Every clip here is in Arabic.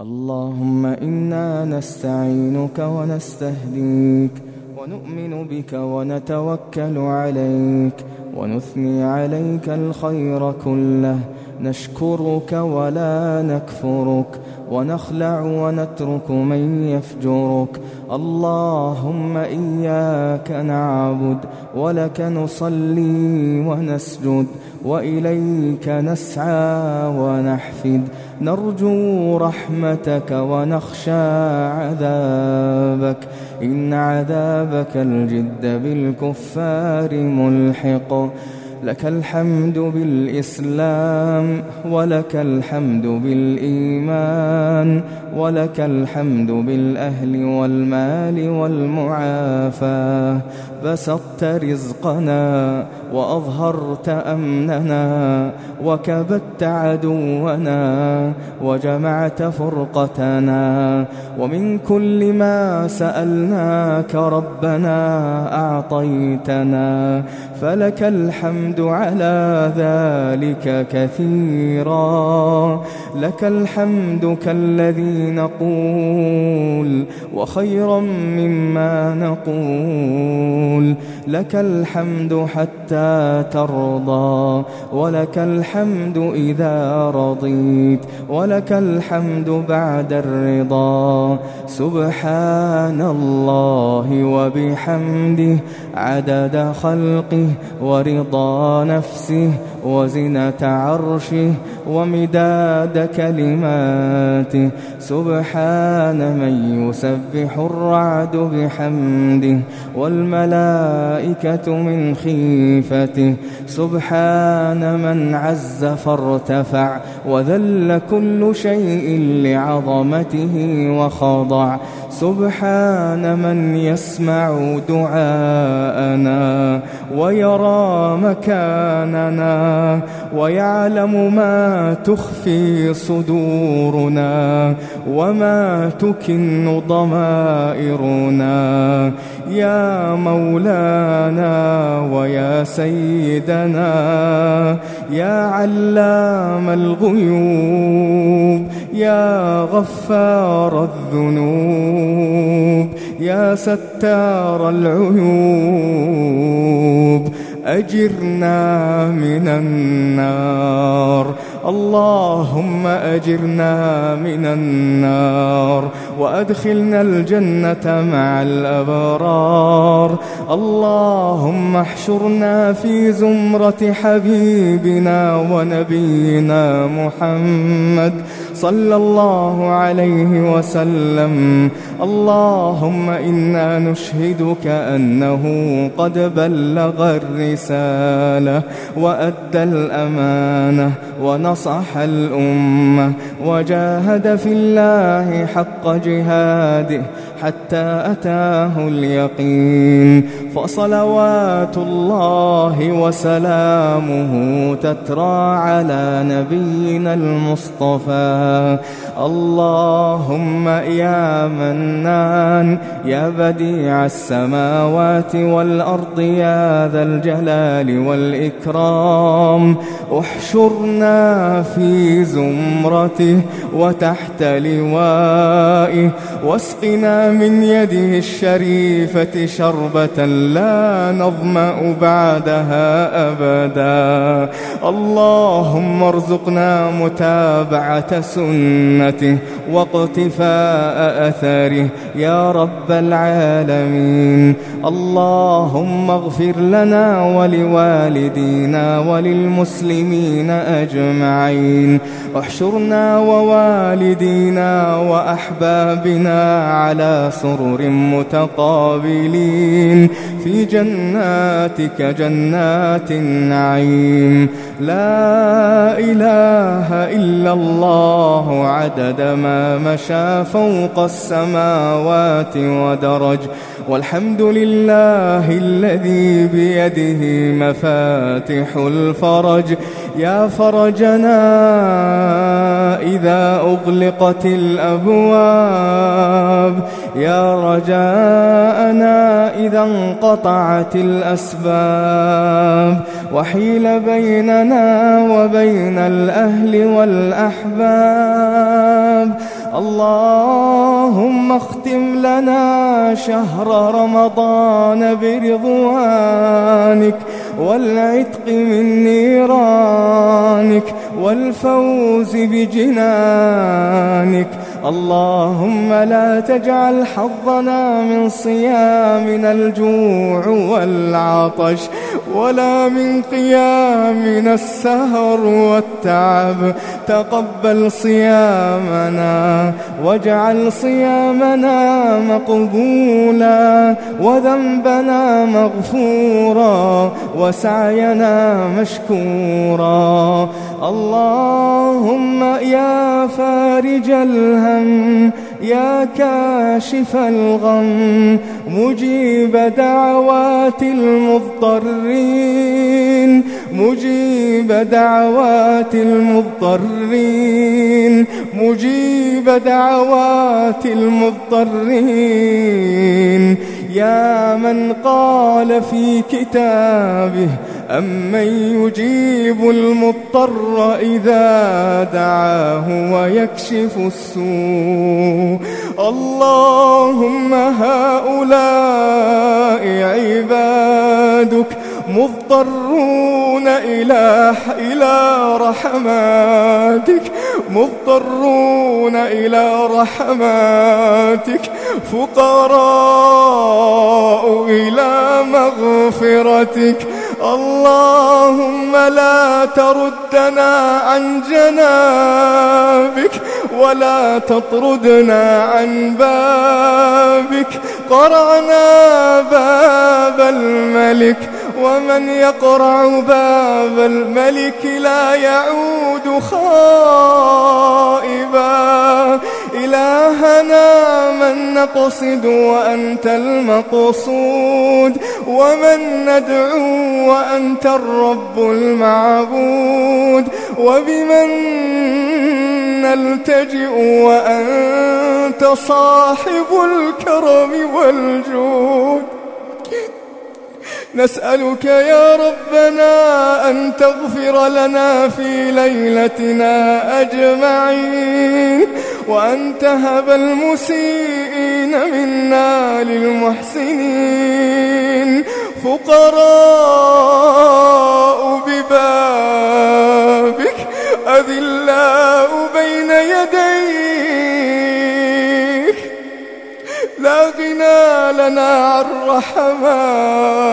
اللهم إنا نستعينك ونستهديك ونؤمن بك ونتوكل عليك ونثني عليك الخير كله. نشكرك ولا نكفرك ونخلع ونترك من يفجرك. اللهم إياك نعبد ولك نصلي ونسجد وإليك نسعى ونحفد. نرجو رحمتك ونخشى عذابك. إن عذابك الجد بالكفار ملحق. لك الحمد بالإسلام ولك الحمد بالإيمان ولك الحمد بالأهل والمال والمعافاة بسطت رزقنا وأظهرت أمننا وكبت عدونا وجمعت فرقتنا ومن كل ما سألناك ربنا أعطيتنا فلك الحمد على ذلك كثيرا لك الحمد كالذي نقول وخيرا مما نقول لك الحمد حتى ترضى ولك الحمد إذا رضيت ولك الحمد بعد الرضا. سبحان الله وبحمده عدد خلقه ورضا نفسه وزنة عرشه ومداد كلماته. سبحان من يسبح الرعد بحمده والملائكة من خيفته. سبحان من عز فارتفع وذل كل شيء لعظمته وخضع. سبحان من يسمع دعاءنا ويرى مكاننا ويعلم ما تخفي صدورنا وما تكن ضمائرنا يا مولانا ويا سيدنا يا علام الغيوب يا غفار الذنوب يا ستار العيوب أجرنا من النار. اللهم أجرنا من النار وأدخلنا الجنة مع الأبرار. اللهم احشرنا في زمرة حبيبنا ونبينا محمد صلى الله عليه وسلم. اللهم إنا نشهدك أنه قد بلغ الرسالة وأدى الأمانة ونصح الأمة وجاهد في الله حق جهاده حتى أتاه اليقين فصلوات الله وسلامه تترى على نبينا المصطفى. اللهم يا منان يا بديع السماوات والأرض يا ذا الجلال والإكرام. احشرنا في زمرته وتحت لوائه واسقنا من يده الشريفة شربة لا نظمأ بعدها أبدا. اللهم ارزقنا متابعة سنته واقتفاء أثره. يا رب العالمين. اللهم اغفر لنا ولوالدينا وللمسلمين أجمعين. احشرنا ووالدينا وأحبابنا على سرر متقابلين. في جناتك جنات النعيم. لا إله إلا الله عدد ما مشى فوق السماوات ودرج. والحمد لله الذي بيده مفاتح الفرج. يا فرجنا إذا أغلقت الأبواب. يا رجاءنا إذا انقطعت الأسباب. وحيل بيننا وبين الأهل والأحباب. اللهم اختم لنا شهر رمضان برضوانك والعتق من نيرانك والفوز بجنانك. اللهم لا تجعل حظنا من صيامنا الجوع والعطش. ولا من قيامنا السهر والتعب. تقبل صيامنا واجعل صيامنا مقبولا وذنبنا مغفورا وسعينا مشكورا. اللهم يا فارج الهم يا كاشف الغم مجيب دعوات المضطرين مجيب دعوات المضطرين مجيب دعوات المضطرين. يا من قال في كتابه أمن يجيب المضطر إذا دعاه ويكشف السوء؟ اللهم هؤلاء عبادك مضطرون إلى إلى رحماتك مضطرون إلى رحماتك. فقراء إلى مغفرتك. اللهم لا تردنا عن جنابك ولا تطردنا عن بابك. قرعنا باب الملك. ومن يقرع باب الملك لا يعود خائبا. إلهنا من نقصد وأنت المقصود ومن ندعو وأنت الرب المعبود. وبمن نلتجئ وأنت صاحب الكرم والجود. نسألك يا ربنا أن تغفر لنا في ليلتنا أجمعين وأن تهب المسيئين منا للمحسنين. فقراء ببابك أذلاء بين يديك. لا غنى لنا عن رحماتك.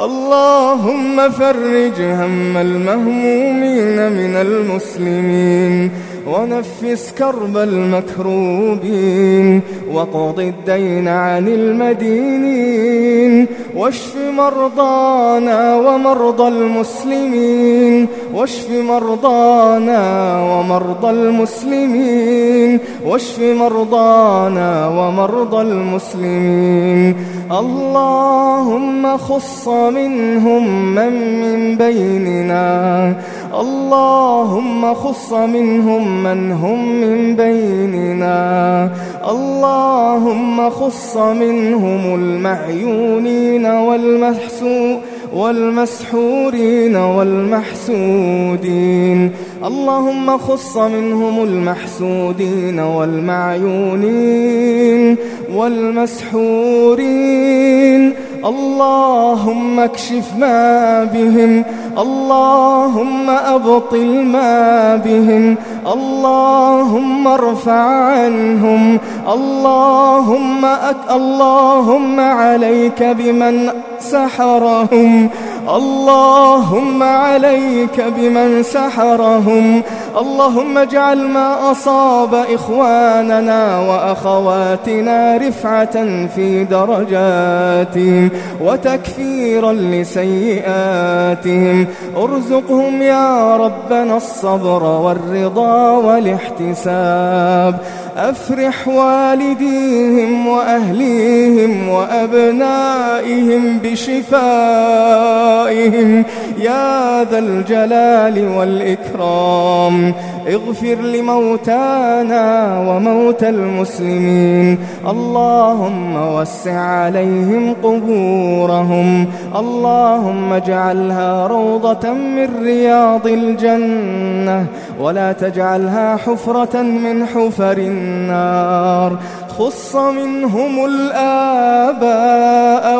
اللهم فرج هم المهمومين من المسلمين. ونفس كرب المكروبين وقض الدين عن المدينين واشف مرضانا ومرضى المسلمين واشف مرضانا ومرضى المسلمين واشف مرضانا ومرضى المسلمين اللهم خص منهم من من بيننا. اللهم خص منهم من هم من بيننا. اللهم خص منهم المعيونين والمحسوء والمسحورين والمحسودين. اللهم خص منهم المحسودين والمعيونين والمسحورين اللهم اكشف ما بهم اللهم أبطل ما بهم اللهم ارفع عنهم اللهم أك اللهم عليك بمن سحرهم اللهم عليك بمن سحرهم. اللهم اجعل ما أصاب إخواننا وأخواتنا رفعة في درجاتهم وتكفيرا لسيئاتهم. ارزقهم يا ربنا الصبر والرضا والاحتساب. أفرح والديهم وأهليهم وأبنائهم بشفاء. أحيائهم يا ذا الجلال والإكرام. اغفر لموتانا وموتى المسلمين. اللهم وسع عليهم قبورهم. اللهم اجعلها روضة من رياض الجنة ولا تجعلها حفرة من حفر النار. خص منهم الآباء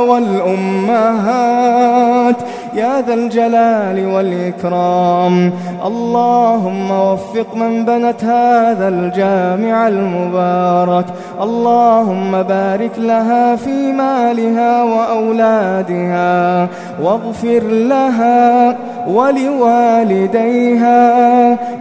والأمهات يا ذا الجلال والإكرام. اللهم وفق من بنت هذا الجامع المبارك. اللهم بارك لها في مالها وأولادها. واغفر لها ولوالديها.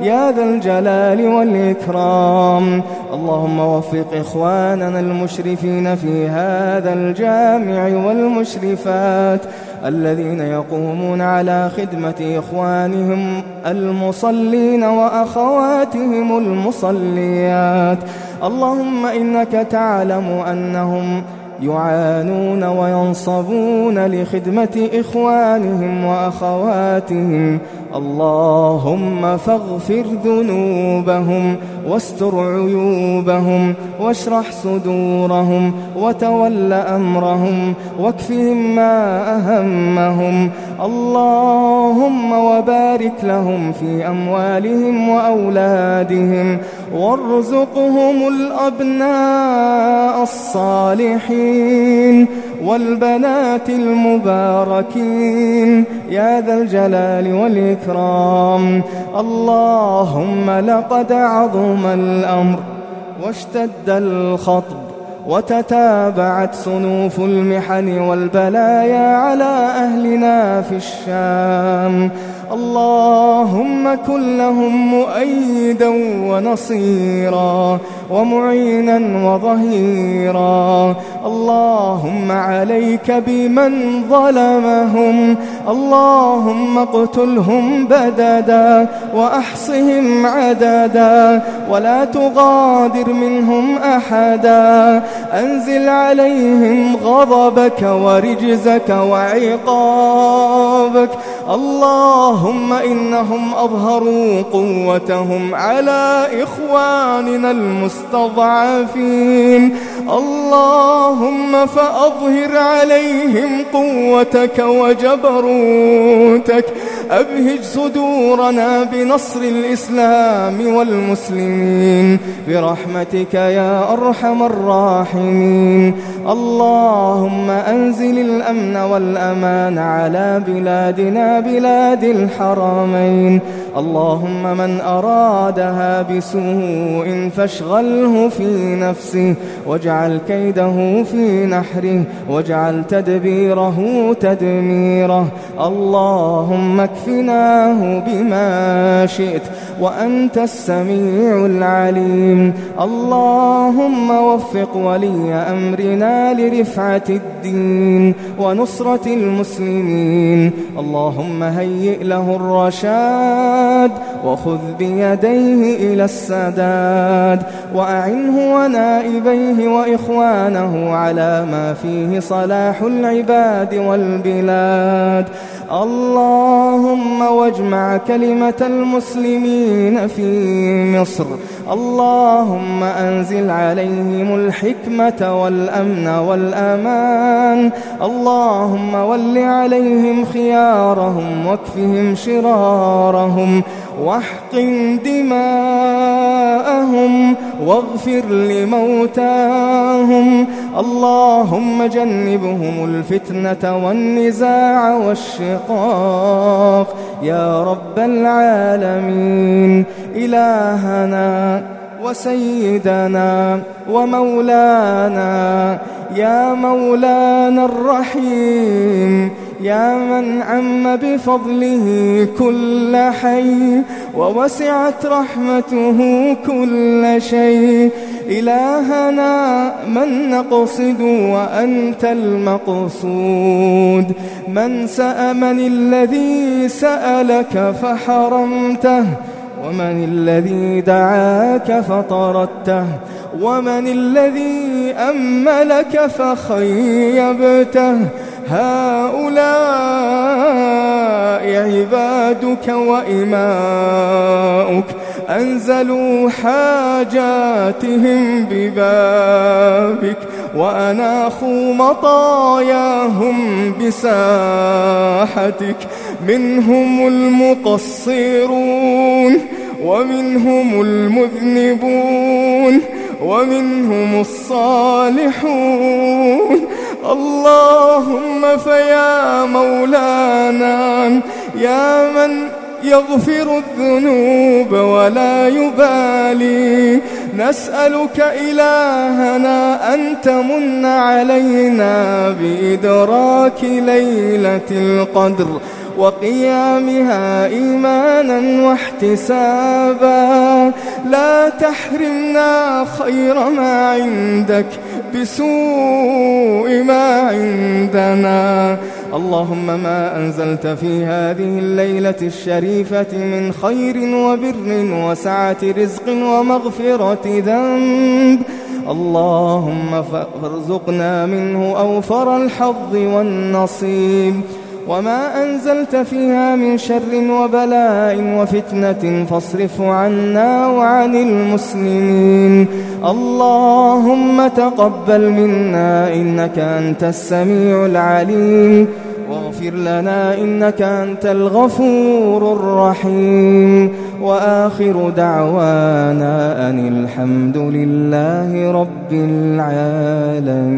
يا ذا الجلال والإكرام. اللهم وفق إخواننا المشرفين في هذا الجامع والمشرفات. الذين يقومون على خدمة إخوانهم المصلين وأخواتهم المصليات. اللهم إنك تعلم أنهم يعانون وينصبون لخدمة إخوانهم وأخواتهم. اللهم فاغفر ذنوبهم واستر عيوبهم واشرح صدورهم وتول أمرهم واكفهم ما أهمهم. اللهم وبارك لهم في أموالهم وأولادهم وارزقهم الأبناء الصالحين والبنات المباركين. يا ذا الجلال والإكرام. اللهم لقد عظم الأمر واشتد الخطب وتتابعت صنوف المحن والبلايا على أهلنا في الشام. اللهم كن لهم مؤيدا ونصيرا. ومعينا وظهيرا. اللهم عليك بمن ظلمهم. اللهم اقتلهم بددا وأحصهم عددا. ولا تغادر منهم أحدا. أنزل عليهم غضبك ورجزك وعقابك. اللهم إنهم أظهروا قوتهم على إخواننا المستضعفين اللهم فأظهر عليهم قوتك وجبروتك. أبهج صدورنا بنصر الإسلام والمسلمين. برحمتك يا أرحم الراحمين. اللهم أنزل الأمن والأمان على بلادنا بلاد الحرمين. اللهم من أرادها بسوء فاشغله في نفسه. واجعل كيده في نحره. واجعل تدبيره تدميره. اللهم اكفناه بما شئت وأنت السميع العليم. اللهم وفق ولي أمرنا لرفعة الدين ونصرة المسلمين. اللهم هيئ له الرشاد وخذ بيديه إلى السداد وأعنه ونائبيه وإخوانه على ما فيه صلاح العباد والبلاد. اللهم واجمع كلمة المسلمين في مصر. اللهم أنزل عليهم الحكمة والأمن والأمان. اللهم ول عليهم خيارهم واكفهم شرارهم. واحقن دماءهم واغفر لموتاهم. اللهم جنبهم الفتنة والنزاع والشقاق. يا رب العالمين إلهنا وسيدنا ومولانا. يا مولانا الرحيم يا من عم بفضله كل حي ووسعت رحمته كل شيء. إلهنا من نقصد وأنت المقصود. من سأمن الذي سألك فحرمته ومن الذي دعاك فطردته ومن الذي أملك فخيبته. هؤلاء عبادك وإماؤك أنزلوا حاجاتهم ببابك وأناخوا مطاياهم بساحتك منهم المقصرون ومنهم المذنبون ومنهم الصالحون اللهم فيا مولانا يا من يغفر الذنوب ولا يبالي. نسألك إلهنا أن تمن علينا بإدراك ليلة القدر وقيامها إيمانا واحتسابا. لا تحرمنا خير ما عندك بسوء ما عندنا. اللهم ما أنزلت في هذه الليلة الشريفة من خير وبر وسعة رزق ومغفرة ذنب. اللهم فارزقنا منه أوفر الحظ والنصيب. وما أنزلت فيها من شر وبلاء وفتنة فاصرف عنا وعن المسلمين اللهم تقبل منا إنك أنت السميع العليم واغفر لنا إنك أنت الغفور الرحيم وآخر دعوانا أن الحمد لله رب العالمين